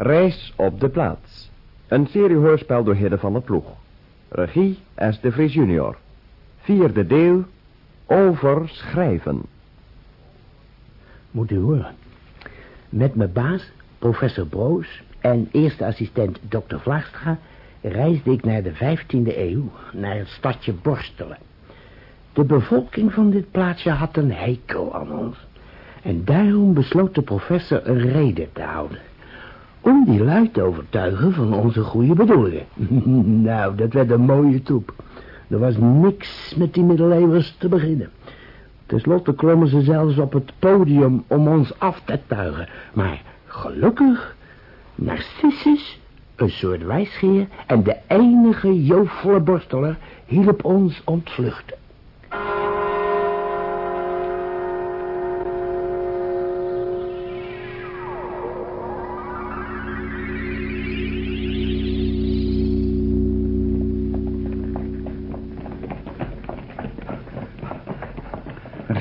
Reis op de plaats. Een seriehoorspel door Hidde van der Ploeg. Regie S. de Vries junior. Vierde deel. Over schrijven. Moet u horen. Met mijn baas, professor Broos... en eerste assistent dokter Vlaagstra... reisde ik naar de 15e eeuw... naar het stadje Borstelen. De bevolking van dit plaatsje had een hekel aan ons. En daarom besloot de professor een reden te houden. Om die lui te overtuigen van onze goede bedoelingen. nou, dat werd een mooie troep. Er was niks met die middeleeuwers te beginnen. Ten slotte klommen ze zelfs op het podium om ons af te tuigen. Maar gelukkig, Narcissus, een soort wijsgeer... en de enige joofvolle borsteler hielp ons ontvluchten.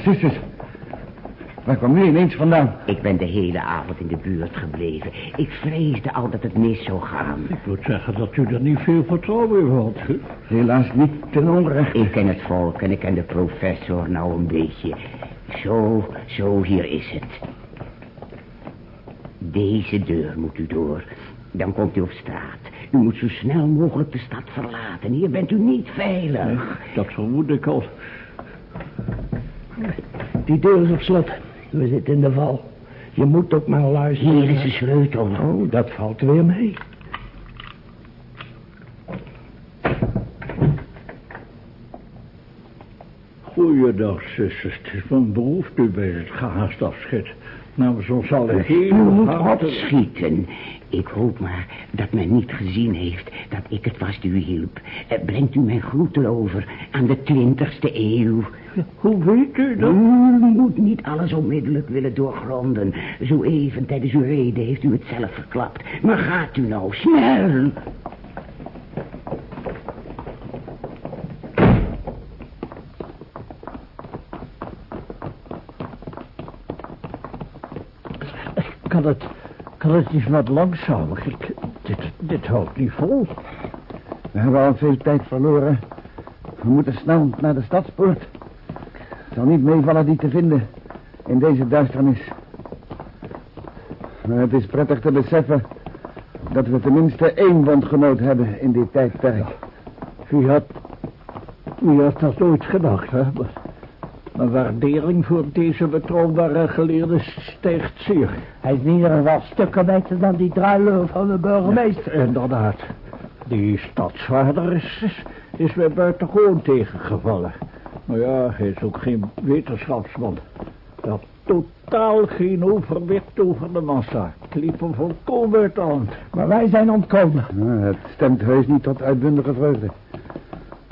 Narcissus, waar kwam u ineens vandaan? Ik ben de hele avond in de buurt gebleven. Ik vreesde al dat het mis zou gaan. Ik moet zeggen dat u er niet veel vertrouwen in had. Helaas niet ten onrechte. Ik ken het volk en ik ken de professor nou een beetje. Zo, zo, hier is het. Deze deur moet u door. Dan komt u op straat. U moet zo snel mogelijk de stad verlaten. Hier bent u niet veilig. Dat vermoed ik al. Die deur is op slot. We zitten in de val. Je moet ook maar luisteren. Hier is de sleutel. Oh, dat valt weer mee. Goeiedag, zusters. Het is mijn behoefte bij het gehaast afscheid. Namens ons alle U moet opschieten. Ik hoop maar dat men niet gezien heeft dat ik het was die u hielp. Eh, Brengt u mijn groeten over aan de twintigste eeuw. Hoe weet u dat? U moet niet alles onmiddellijk willen doorgronden. Zo even tijdens uw reden heeft u het zelf verklapt. Maar gaat u nou snel. Kan het, kan het eens wat langzamer? Dit, dit houdt niet vol. We hebben al veel tijd verloren. We moeten snel naar de stadspoort. Het zal niet meevallen die te vinden in deze duisternis. Maar het is prettig te beseffen dat we tenminste één bondgenoot hebben in dit tijdperk. Wie had, wie had dat ooit gedacht, hè? Mijn waardering voor deze betrouwbare geleerde stijgt zeer. Hij is in ieder geval stukken beter dan die druiler van de burgemeester. Inderdaad. Die stadsvader is, is, is mij buitengewoon tegengevallen. Maar ja, hij is ook geen wetenschapsman. Hij had totaal geen overwicht over de massa. Het liep hem volkomen uit de hand. Maar wij zijn ontkomen. Nou, het stemt heus niet tot uitbundige vreugde.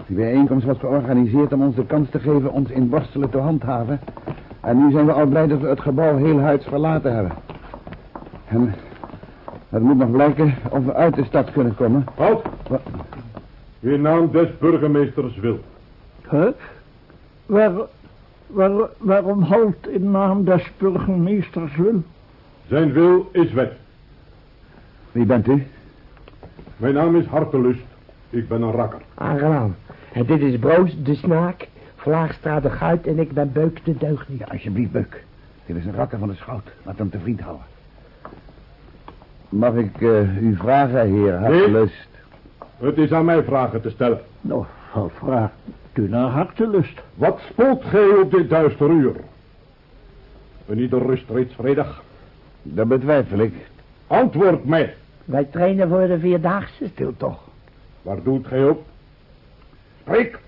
Die bijeenkomst was georganiseerd om ons de kans te geven ons in borstelen te handhaven. En nu zijn we al blij dat we het gebouw heel huids verlaten hebben. En het moet nog blijken of we uit de stad kunnen komen. Halt! Wat? In naam des burgemeesters wil. Huh? Waar, waar, waarom halt in naam des burgemeesters wil? Zijn wil is wet. Wie bent u? Mijn naam is Hartelust. Ik ben een rakker. Aangenaam. En dit is Broos de Snaak, Vlaagstraat de Guit en ik ben Beuk de Deugniet. Ja, alsjeblieft, Beuk. Dit is een rakker van de schout. Laat hem te vriend houden. Mag ik eh, u vragen, heer Hartelust? Het is aan mij vragen te stellen. Nou, wat vraagt u naar hartelust? Wat spoelt gij op dit duister uur? En ieder rust reeds vredig. Dat betwijfel ik. Antwoord mij. Wij trainen voor de Vierdaagse. Stil toch. Waar doet gij op? Spreek,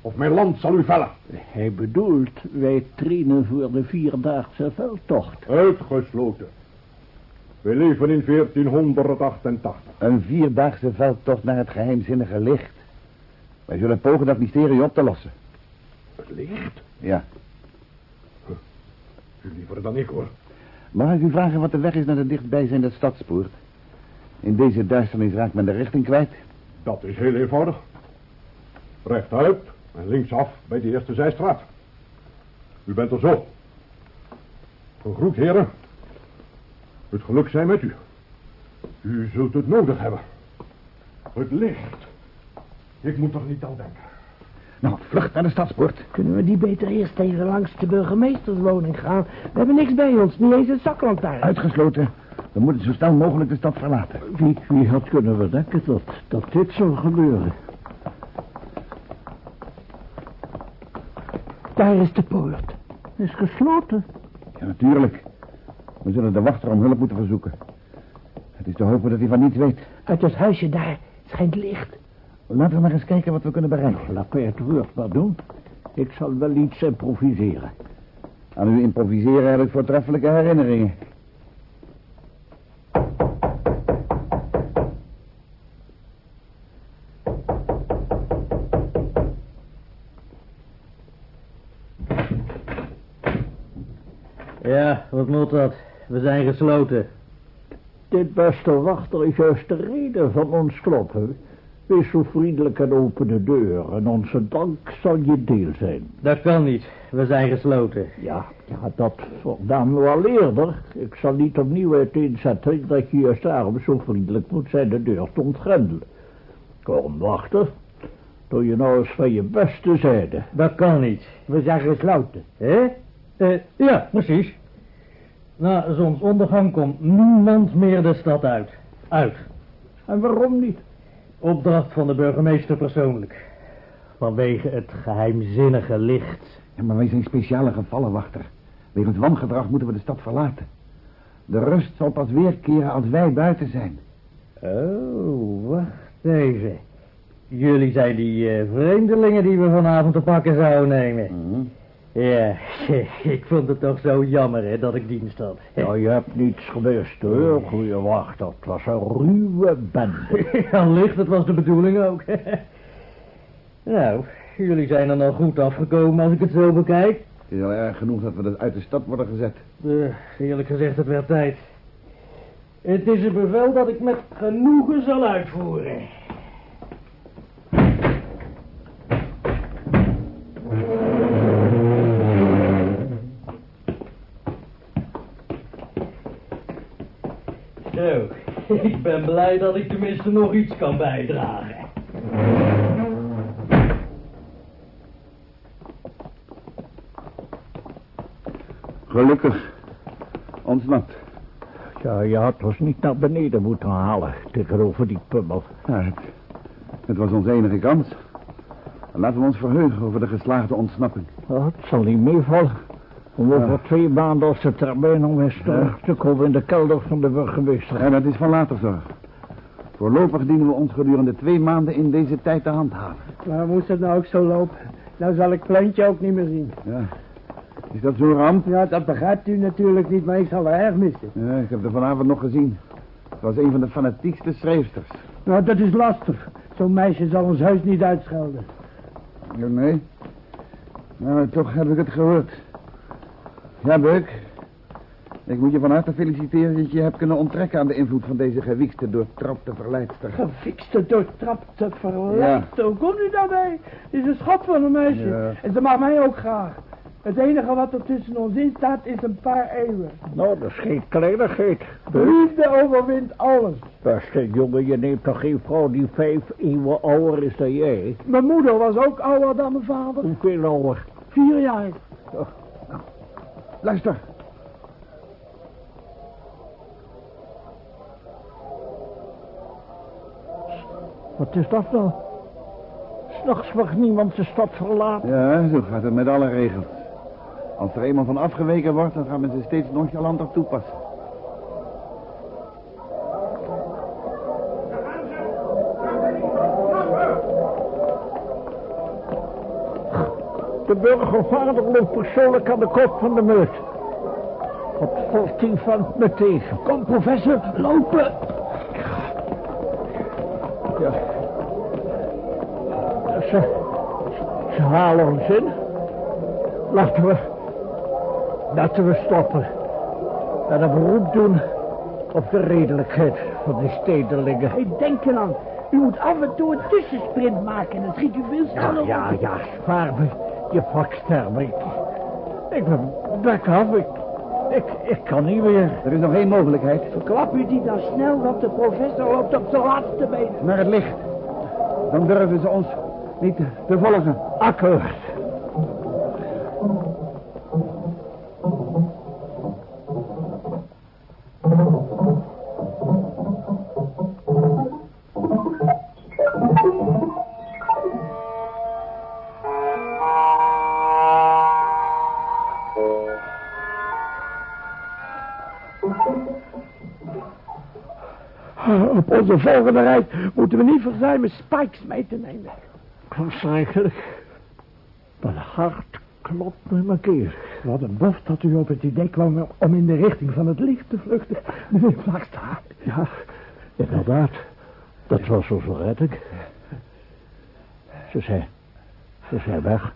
of mijn land zal u vellen. Hij bedoelt, wij trainen voor de vierdaagse veldtocht. Uitgesloten. We leven in 1488. Een vierdaagse veldtocht naar het geheimzinnige licht. Wij zullen pogen dat mysterie op te lossen. Het licht? Ja. U liever dan ik hoor. Mag ik u vragen wat de weg is naar de dichtbijzijnde stadspoort? In deze duisternis raakt men de richting kwijt. Dat is heel eenvoudig. Rechtuit en linksaf bij de eerste zijstraat. U bent er zo. Gegroet, heren. Het geluk zij met u. U zult het nodig hebben. Het licht. Ik moet er niet aan denken. Nou, vlucht naar de stadspoort. Kunnen we die beter eerst even langs de burgemeesterswoning gaan? We hebben niks bij ons, niet eens een zaklantaarn. Uitgesloten. We moeten zo snel mogelijk de stad verlaten. Wie, wie had kunnen bedenken dat, dat dit zou gebeuren? Daar is de poort. Is gesloten. Ja, natuurlijk. We zullen de wachter om hulp moeten verzoeken. Het is te hopen dat hij van niets weet. Uit het huisje daar schijnt licht. Laten we maar eens kijken wat we kunnen bereiken. Laat mij het woord maar doen. Ik zal wel iets improviseren. Aan u improviseren heb ik voortreffelijke herinneringen. Dat? We zijn gesloten. Dit beste wachter is juist de reden van ons kloppen. Wees zo vriendelijk en open de deur en onze dank zal je deel zijn. Dat kan niet. We zijn gesloten. Ja, ja dat verdaan we al eerder. Ik zal niet opnieuw uiteenzetten dat je juist daarom zo vriendelijk moet zijn de deur te ontgrendelen. Kom, wachter. Doe je nou eens van je beste zijde. Dat kan niet. We zijn gesloten. Hé? Eh, ja, precies. Na zonsondergang komt niemand meer de stad uit. Uit. En waarom niet? Opdracht van de burgemeester persoonlijk. Vanwege het geheimzinnige licht. Ja, maar wij zijn speciale gevallen, wachter. Wegens wangedrag moeten we de stad verlaten. De rust zal pas weerkeren als wij buiten zijn. Oh, wacht even. Jullie zijn die eh, vreemdelingen die we vanavond te pakken zouden nemen. Ja, ik vond het toch zo jammer hè, dat ik dienst had. Ja, je hebt niets gemist hoor, goeie wacht. Dat was een ruwe bende. Ja, licht, dat was de bedoeling ook. nou, jullie zijn er nog goed afgekomen als ik het zo bekijk. Het is al erg genoeg dat we dus uit de stad worden gezet. Eh, eerlijk gezegd, het werd tijd. Het is een bevel dat ik met genoegen zal uitvoeren. Zo, ik ben blij dat ik tenminste nog iets kan bijdragen. Gelukkig. Ontsnapt. Ja, je had ons niet naar beneden moeten halen tegenover die pummel. Ja, het, het was onze enige kans. Laten we ons verheugen over de geslaagde ontsnapping. Ja, het zal niet meevallen. Om over Ja. twee maanden als de termijn om eens terug te komen in de kelder van de burgemeester. En dat is van later zorg. Voorlopig dienen we ons gedurende twee maanden in deze tijd te handhaven. Maar moest het nou ook zo lopen? Nou zal ik Plantje ook niet meer zien. Ja. Is dat zo'n ramp? Ja, dat begrijpt u natuurlijk niet, maar ik zal haar erg missen. Ja, ik heb er vanavond nog gezien. Het was een van de fanatiekste schrijfsters. Nou, dat is lastig. Zo'n meisje zal ons huis niet uitschelden. Ja, nee. Nou, toch heb ik het gehoord. Ja, Beuk. Ik moet je van harte feliciteren dat je hebt kunnen onttrekken aan de invloed van deze gewiekste, doortrapte verleidster. Gefikste, doortrapte, verleid. Hoe komt u daarbij? Het is een schat van een meisje. Ja. En ze mag mij ook graag. Het enige wat er tussen ons in staat is een paar eeuwen. Nou, dat is geen kleinigheid. Liefde overwint alles. Beste jongen, je neemt toch geen vrouw die vijf eeuwen ouder is dan jij? Mijn moeder was ook ouder dan mijn vader. Hoeveel ouder? Vier jaar. Luister. Wat is dat nou? S'nachts mag niemand de stad verlaten. Ja, zo gaat het met alle regels. Als er eenmaal van afgeweken wordt, dan gaan we ze steeds nonchalanter toepassen. De burgervader loopt persoonlijk aan de kop van de meut. Wat valt die van me tegen? Kom, professor, lopen. Ja. Ze, ze halen ons in. Laten we, laten we stoppen. En een beroep doen op de redelijkheid van die stedelingen. Hey, denk eraan. U moet af en toe een tussensprint maken. Dan schiet u veel Ja, sneller ja, op. ja, spaar me je vaksterm. Ik, ik ben bek af. Ik, Ik, ik kan niet meer. Er is nog één mogelijkheid. Verklap u die dan snel, want de professor loopt op de laatste been. Naar het licht. Dan durven ze ons niet te volgen. Akkoord. Onze volgende reis moeten we niet verzuimen spikes mee te nemen. Waarschijnlijk. Mijn hart klopt met mijn keer. Wat een bof dat u op het idee kwam om in de richting van het licht te vluchten, meneer Vlakstra. Ja, inderdaad. Dat was onze redding. Ze zijn... Ze zijn weg.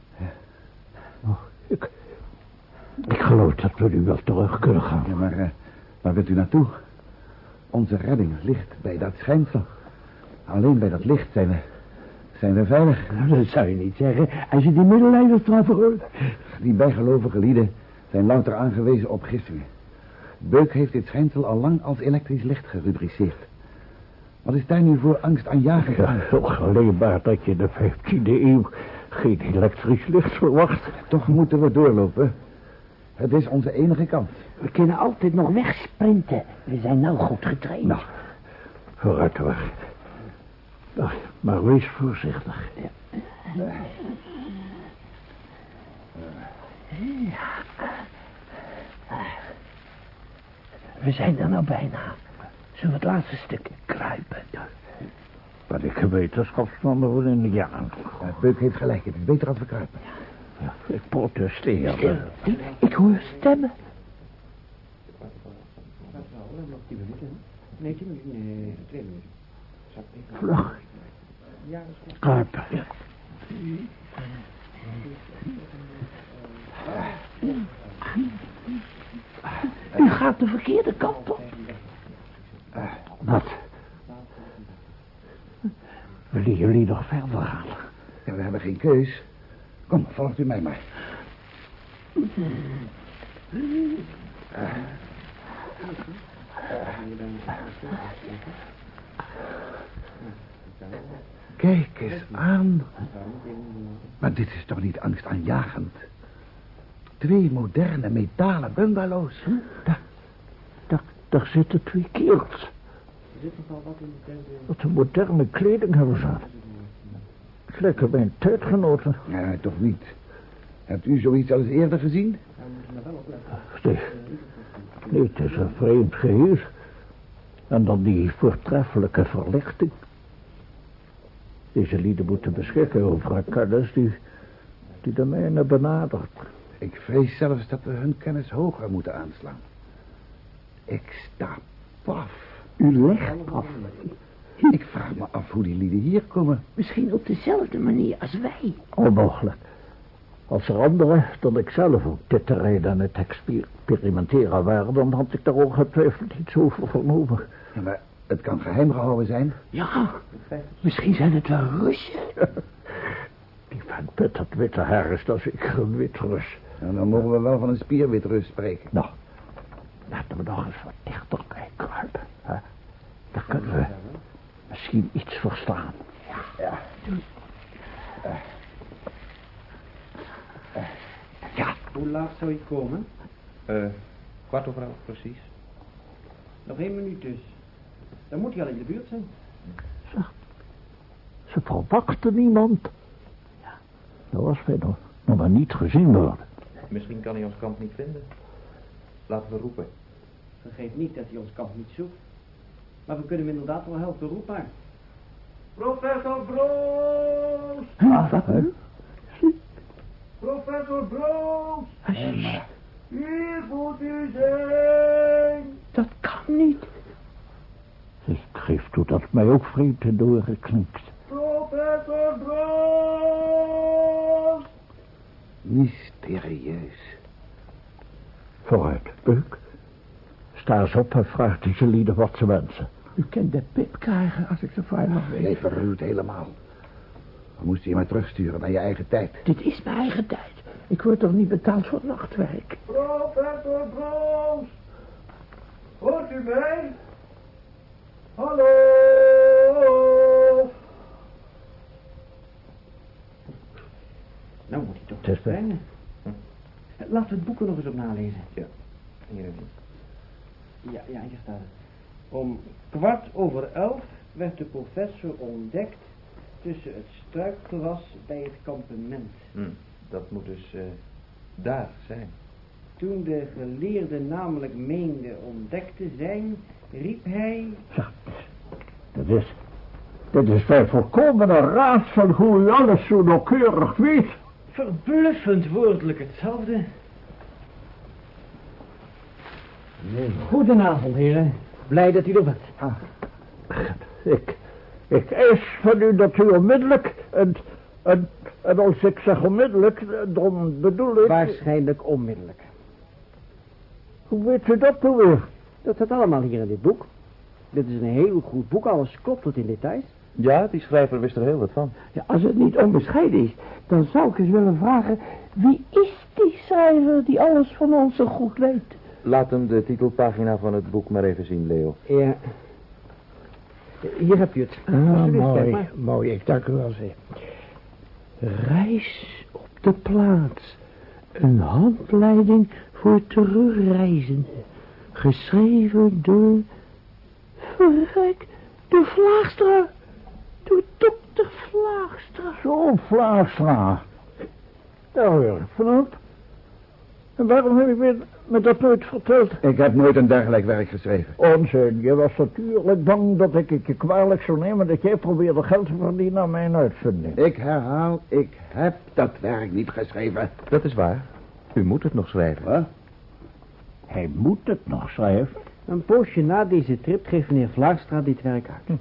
Oh, ik... Ik geloof dat we nu wel terug kunnen gaan. Ja, maar eh, waar wilt u naartoe? Onze redding ligt bij dat schijnsel. Alleen bij dat licht zijn we, zijn we veilig. Nou, dat zou je niet zeggen als je die straffen hoort. Die bijgelovige lieden zijn louter aangewezen op gissingen. Beuk heeft dit schijnsel al lang als elektrisch licht gerubriceerd. Wat is daar nu voor angst aan jagen? Ja, alleen maar dat je in de 15e eeuw geen elektrisch licht verwacht. Toch moeten we doorlopen. Het is onze enige kans. We kunnen altijd nog wegsprinten. We zijn nou goed getraind. Nou, vooruit hoor. Nou, maar wees voorzichtig. We zijn er nou bijna. Zullen we het laatste stuk kruipen? Wat ik wetenschapsmannen voor in de jaren. Ja, Beuk heeft gelijk. Het is beter als we kruipen. Ja, ik protesteer. Ik hoor stemmen. Vlug. Kruipen. U gaat de verkeerde kant op. Wat? Willen jullie nog verder gaan? Ja, we hebben geen keus. Kom, volgt u mij maar. Kijk eens aan. Maar dit is toch niet angstaanjagend? Twee moderne metalen bungalows. Hm? Daar, daar, daar zitten twee kerels. Wat een moderne kleding hebben ze aan. Lekker mijn tijdgenoten. Ja, toch niet. Hebt u zoiets al eens eerder gezien? Nee. Nee, het is een vreemd geheel. En dan die voortreffelijke verlichting. Deze lieden moeten beschikken over een kennis die, die de mijne benadert. Ik vrees zelfs dat we hun kennis hoger moeten aanslaan. Ik sta paf. U legt af. Ik vraag me af hoe die lieden hier komen. Misschien op dezelfde manier als wij. Onmogelijk. Als er anderen dan ik zelf op dit terrein aan het experimenteren waren... dan had ik daar ongetwijfeld iets over vernomen. Ja, maar het kan geheim gehouden zijn. Ja, misschien zijn het wel Russen. Die vent met dat witte haar is dat ik een wit Rus. Nou, dan mogen we wel van een spierwitrus spreken. Nou, laten we nog eens wat dichterbij kruipen. Hè? Dan kunnen we misschien iets verstaan. Ja. Ja. Hoe laat zou je komen? Eh, kwart over elf precies. Nog één minuut dus. Dan moet hij al in de buurt zijn. Ze verwachten niemand. Ja. Nou, als wij nog, nog maar niet gezien worden. Misschien kan hij ons kamp niet vinden. Laten we roepen. Vergeet niet dat hij ons kamp niet zoekt. Maar we kunnen hem inderdaad wel helpen. Roep maar. Professor Broos! Ah? Professor Broos! Alsjeblieft. Hier moet u zijn! Dat kan niet. Ik geef toe dat mij ook vreemd in de oren klinkt. Professor Broos! Mysterieus. Vooruit, Beuk. Sta eens op en vraag deze lieden wat ze wensen. U kent de pip krijgen als ik zo fijn mag Jij weten. verruwt helemaal. We moesten je maar terugsturen naar je eigen tijd. Dit is mijn eigen tijd. Ik word toch niet betaald voor nachtwerk? Professor Broos! Hoort u mij? Hallo? Nou moet hij toch Het is verschijnen. Laten we het boek er nog eens op nalezen. Ja, hier. Ja, ja, hier staat het. Om kwart over elf werd de professor ontdekt tussen het struikgewas bij het kampement. Hm, dat moet dus eh, daar zijn. Toen de geleerde namelijk meende ontdekt te zijn, riep hij... Ja, dat is... Dat is bij volkomene raad van hoe u alles zo nauwkeurig weet. Verbluffend woordelijk hetzelfde. Nee. Goedenavond, heren. Blij dat u er bent. Ah, ik, ik eis van u dat u onmiddellijk, en, en, en als ik zeg onmiddellijk, dan bedoel ik... Waarschijnlijk onmiddellijk. Hoe weet u dat nou weer? Dat staat allemaal hier in dit boek. Dit is een heel goed boek, alles klopt tot in details. Ja, die schrijver wist er heel wat van. Ja, als het niet onbescheiden is, dan zou ik eens willen vragen... wie is die schrijver die alles van ons zo goed weet? Laat hem de titelpagina van het boek maar even zien, Leo. Ja. Hier heb je het. Ah, mooi, maar. mooi, ik dank u wel zeer. Reis op de plaats. Een handleiding voor terugreizenden. Geschreven door... Verrek, door Vlaagstra. Door dokter Vlaagstra. Zo, Vlaastra. Daar hoor ik vanop. En waarom heb je me, me dat nooit verteld? Ik heb nooit een dergelijk werk geschreven. Onzin, je was natuurlijk bang dat ik het je kwalijk zou nemen... dat jij probeerde geld te verdienen aan mijn uitvinding. Ik herhaal, ik heb dat werk niet geschreven. Dat is waar. U moet het nog schrijven. Wat? Hij moet het nog schrijven. Een poosje na deze trip geeft meneer Vlaagstra dit werk uit.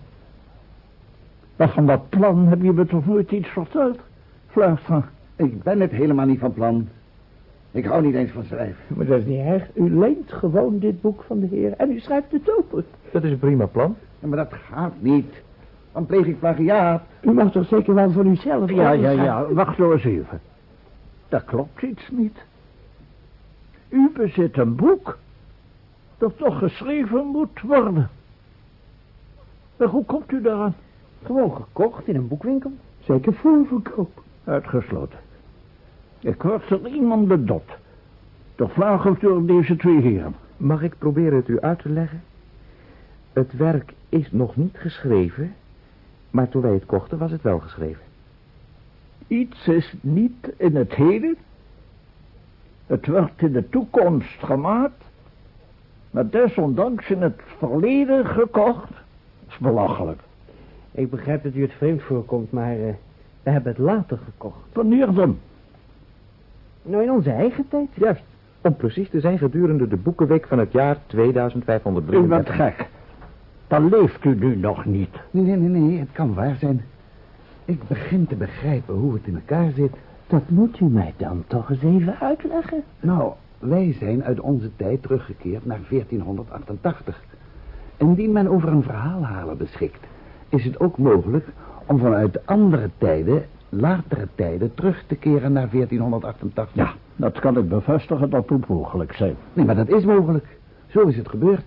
Maar van dat plan heb je me toch nooit iets verteld? Vlaastra. Ik ben het helemaal niet van plan. Ik hou niet eens van schrijven. Maar dat is niet erg. U leent gewoon dit boek van de heer en u schrijft het open. Dat is een prima plan. Ja, maar dat gaat niet. Dan pleeg ik plagiaat. U mag toch zeker wel van uzelf... Ja, ja, ja, wacht nou eens even. Dat klopt iets niet. U bezit een boek dat toch geschreven moet worden. En hoe komt u daaraan? Gewoon gekocht in een boekwinkel. Zeker voorverkoop. Uitgesloten. Ik word er iemand bedot. Vraag of door deze twee heren. Mag ik proberen het u uit te leggen? Het werk is nog niet geschreven, maar toen wij het kochten was het wel geschreven. Iets is niet in het heden. Het wordt in de toekomst gemaakt. Maar desondanks in het verleden gekocht. Dat is belachelijk. Ik begrijp dat u het vreemd voorkomt, maar eh, we hebben het later gekocht. Wanneer dan? Nou, in onze eigen tijd. Juist. Om precies te zijn gedurende de boekenweek van het jaar U 2533. bent gek. Dan leeft u nu nog niet. Nee, nee, nee, nee, het kan waar zijn. Ik begin te begrijpen hoe het in elkaar zit. Dat moet u mij dan toch eens even uitleggen. Nou, wij zijn uit onze tijd teruggekeerd naar 1488. Indien men over een verhaalhaler beschikt, is het ook mogelijk om vanuit andere tijden, latere tijden, terug te keren naar 1488. Ja, dat kan ik bevestigen dat moet mogelijk zijn. Nee, maar dat is mogelijk. Zo is het gebeurd.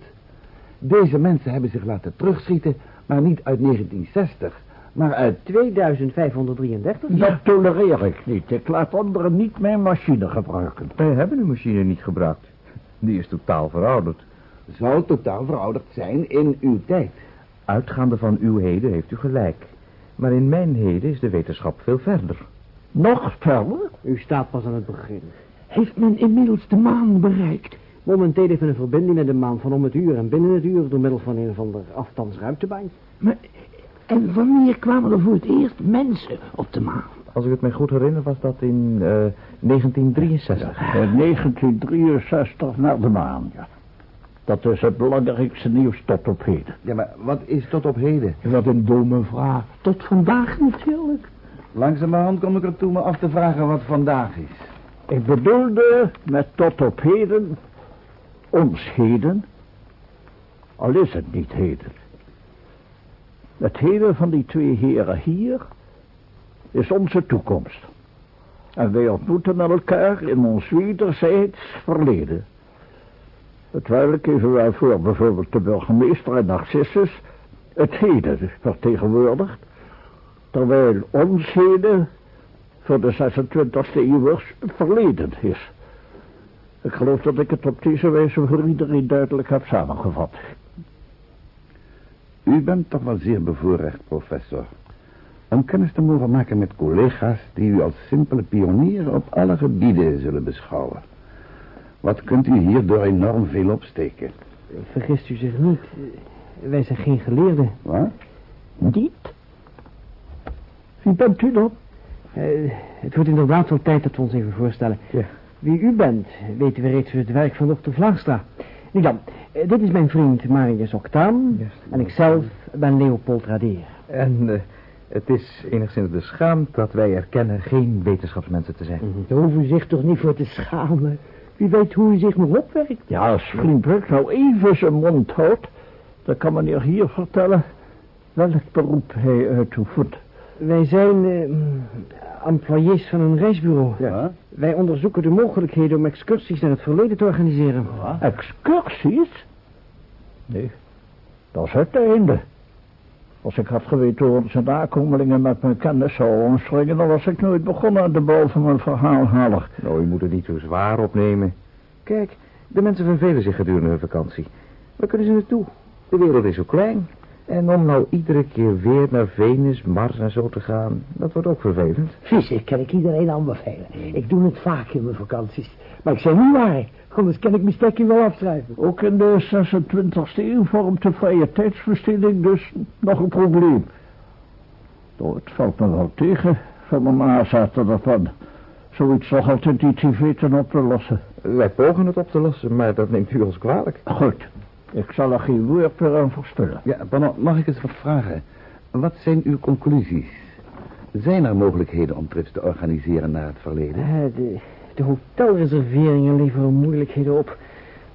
Deze mensen hebben zich laten terugschieten, maar niet uit 1960, maar uit... 2533? Dat tolereer ik niet. Ik laat anderen niet mijn machine gebruiken. Wij hebben uw machine niet gebruikt. Die is totaal verouderd. Zou totaal verouderd zijn in uw tijd. Uitgaande van uw heden heeft u gelijk. Maar in mijn heden is de wetenschap veel verder. Nog verder? U staat pas aan het begin. Heeft men inmiddels de maan bereikt? Momenteel heeft men een verbinding met de maan van om het uur en binnen het uur door middel van een of ander afstandsruimtebaan. Maar, en wanneer kwamen er voor het eerst mensen op de maan? Als ik het mij goed herinner was dat in eh, 1963. In 1963 naar de maan, ja. Dat is het belangrijkste nieuws tot op heden. Ja, maar wat is tot op heden? Wat een domme vraag. Tot vandaag natuurlijk. Langzamerhand kom ik ertoe me af te vragen wat vandaag is. Ik bedoelde met tot op heden, ons heden, al is het niet heden. Het heden van die twee heren hier is onze toekomst. En wij ontmoeten elkaar in ons wederzijds verleden. Geven wij voor bijvoorbeeld de burgemeester en Narcissus het heden vertegenwoordigt, terwijl ons heden voor de 26e eeuw het verleden is. Ik geloof dat ik het op deze wijze voor iedereen duidelijk heb samengevat. U bent toch wel zeer bevoorrecht, professor. Om kennis te mogen maken met collega's die u als simpele pionier op alle gebieden zullen beschouwen. Wat kunt u hierdoor enorm veel opsteken? Vergist u zich niet. Wij zijn geen geleerden. Wat? Niet? Wie bent u dan? Eh, het wordt inderdaad wel tijd dat we ons even voorstellen. Ja. Wie u bent, weten we reeds uit het werk van dokter Vlaagstra. Nu dan, eh, dit is mijn vriend Marius Octaan. Juist. En ikzelf ben Leopold Radeer. En eh, het is enigszins beschaamd dat wij erkennen geen wetenschapsmensen te zijn. Daar hoeven u zich toch niet voor te schamen. Wie weet hoe u zich nog opwerkt. Ja, als vriend Buck nou even zijn mond houdt, dan kan meneer hier vertellen welk beroep hij uitoefent. Wij zijn eh, employés van een reisbureau. Ja. Wij onderzoeken de mogelijkheden om excursies naar het verleden te organiseren. Excursies? Nee, dat is het einde. Als ik had geweten hoe onze nakomelingen met mijn kennis zouden omspringen, dan was ik nooit begonnen aan de bouw van mijn verhaalhaler. Nou, u moet het niet zo zwaar opnemen. Kijk, de mensen vervelen zich gedurende hun vakantie. Waar kunnen ze naartoe? De wereld is zo klein. En om nou iedere keer weer naar Venus, Mars en zo te gaan, dat wordt ook vervelend. Vissen kan ik iedereen aanbevelen. Ik doe het vaak in mijn vakanties. Maar ik zeg niet waar. Anders kan ik mijn stekje wel afschrijven. Ook in de 26e eeuw vormt de vrije tijdsbesteding dus nog een probleem. Nou, het valt me wel tegen van mijn nazaten ervan. Zoiets nog altijd iets weten op te lossen. Wij pogen het op te lossen, maar dat neemt u ons kwalijk. Goed, ik zal er geen woord meer aan verspillen. Ja, Bannon, mag ik eens wat vragen? Wat zijn uw conclusies? Zijn er mogelijkheden om trips te organiseren naar het verleden? Eh, de, de hotelreserveringen leveren moeilijkheden op.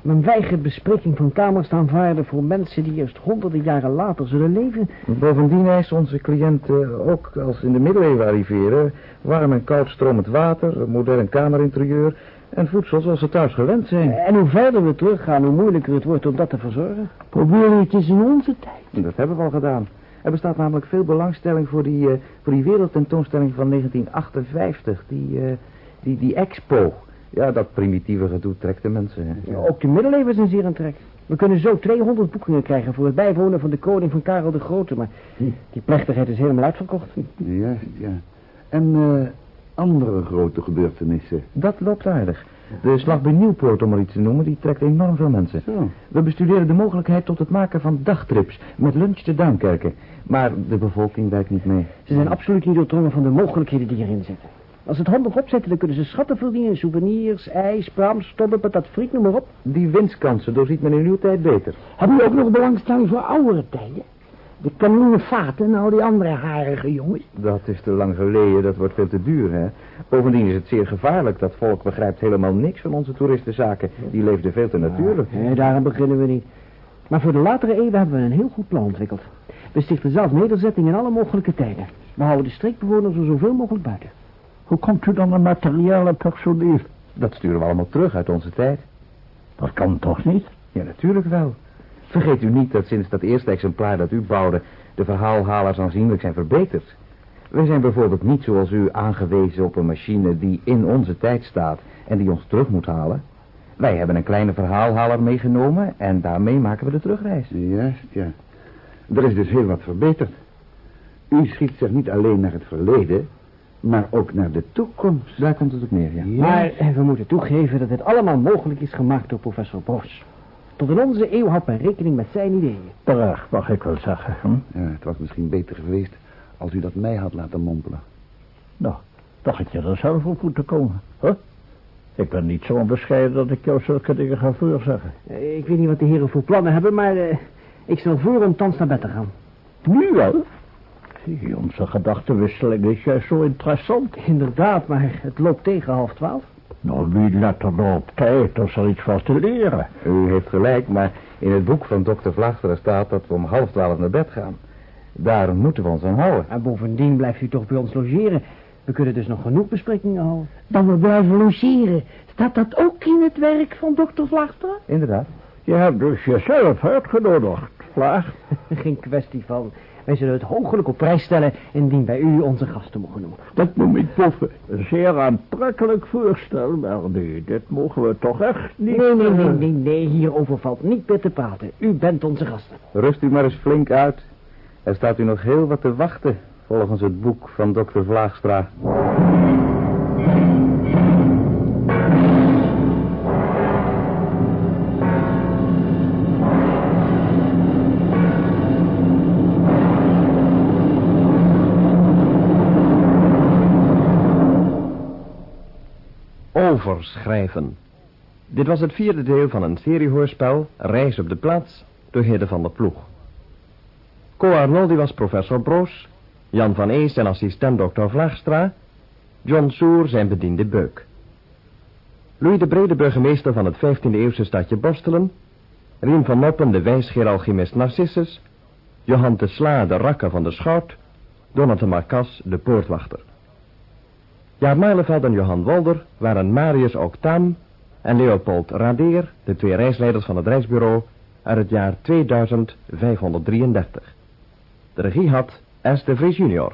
Men weigert bespreking van kamers te aanvaarden voor mensen die eerst honderden jaren later zullen leven. Bovendien eisen onze cliënten ook als in de middeleeuwen arriveren... warm en koud stromend water, een modern kamerinterieur... en voedsel zoals ze thuis gewend zijn. En hoe verder we teruggaan, hoe moeilijker het wordt om dat te verzorgen. Probeer het eens in onze tijd. Dat hebben we al gedaan. Er bestaat namelijk veel belangstelling voor die, eh, voor die wereldtentoonstelling van 1958. Die, eh, die, die expo. Ja, dat primitieve gedoe trekt de mensen. hè. Ja, ook de middeleeuwen zijn zeer aan trek. We kunnen zo 200 boekingen krijgen voor het bijwonen van de koning van Karel de Grote. Maar die plechtigheid is helemaal uitverkocht. Juist, ja. En eh, andere grote gebeurtenissen? Dat loopt aardig. De slag bij Nieuwpoort, om maar iets te noemen, die trekt enorm veel mensen. Zo. We bestuderen de mogelijkheid tot het maken van dagtrips met lunch te Duinkerken. Maar de bevolking werkt niet mee. Ze zijn absoluut niet doordrongen van de mogelijkheden die erin zitten. Als ze het handig opzetten, dan kunnen ze schatten verdienen. Souvenirs, ijs, praam, stobben, patat friet, noem maar op. Die winstkansen doorziet men in uw tijd beter. Hebben jullie ook nog belangstelling voor oudere tijden? De kanoenen vaten en al die andere harige jongens. Dat is te lang geleden, dat wordt veel te duur, hè. Bovendien is het zeer gevaarlijk. Dat volk begrijpt helemaal niks van onze toeristenzaken. Die leefden veel te natuurlijk. Nee, daarom beginnen we niet. Maar voor de latere eeuwen hebben we een heel goed plan ontwikkeld. We stichten zelf nederzettingen in alle mogelijke tijden. We houden de streekbewoners er zoveel mogelijk buiten. Hoe komt u dan aan materiaal en personeel? Dat sturen we allemaal terug uit onze tijd. Dat kan toch niet? Ja, natuurlijk wel. Vergeet u niet dat sinds dat eerste exemplaar dat u bouwde... de verhaalhalers aanzienlijk zijn verbeterd. Wij zijn bijvoorbeeld niet zoals u aangewezen op een machine die in onze tijd staat... en die ons terug moet halen. Wij hebben een kleine verhaalhaler meegenomen... en daarmee maken we de terugreis. Juist, ja. Er is dus heel wat verbeterd. U schiet zich niet alleen naar het verleden, maar ook naar de toekomst. Daar komt het op neer, ja. Maar eh, we moeten toegeven dat dit allemaal mogelijk is gemaakt door professor Broos. Tot in onze eeuw had men rekening met zijn ideeën. Terecht, mag ik wel zeggen. Hm? Ja, het was misschien beter geweest als u dat mij had laten mompelen. Nou, dacht ik je er zelf op moeten komen. Huh? Ik ben niet zo onbescheiden dat ik jou zulke dingen ga voorzeggen. Eh, Ik weet niet wat de heren voor plannen hebben, maar eh, ik stel voor om thans naar bed te gaan. Nu wel? Zie, onze gedachtenwisseling is juist zo interessant. Inderdaad, maar het loopt tegen half twaalf. Nou, wie let er nou op tijd als er iets van te leren? U heeft gelijk, maar in het boek van dokter Vlachteren staat dat we om half twaalf naar bed gaan. Daar moeten we ons aan houden. En bovendien blijft u toch bij ons logeren. We kunnen dus nog genoeg besprekingen houden. Dan we blijven logeren. Staat dat ook in het werk van dokter Vlagstra? Inderdaad. Je hebt dus jezelf uitgenodigd, Vlaag. Geen kwestie van. Wij zullen het hoogelijk op prijs stellen indien wij u onze gasten mogen noemen. Dat noem ik boffen. Een zeer aantrekkelijk voorstel, maar nee, dit mogen we toch echt niet... Nee, nee, nee, nee, nee, hierover valt niet meer te praten. U bent onze gasten. Rust u maar eens flink uit. Er staat u nog heel wat te wachten, volgens het boek van dokter Vlaagstra. Overschrijven. Dit was het vierde deel van een seriehoorspel Reis op de plaats door Hidde van der Ploeg. Co Arnoldi was professor Broos, Jan van Ees zijn assistent dokter Vlaagstra, John Soer zijn bediende Beuk. Louis de Brede burgemeester van het 15e eeuwse stadje Borstelen, Rien van Noppen de wijsgeer alchemist Narcissus, Johan de Sla de rakker van de schout, Donat de Marcas de poortwachter. Jaap Meileveld en Johan Wolder waren Marius Octaam en Leopold Radeer, de twee reisleiders van het reisbureau, uit het jaar 2533. De regie had S. de Vries junior.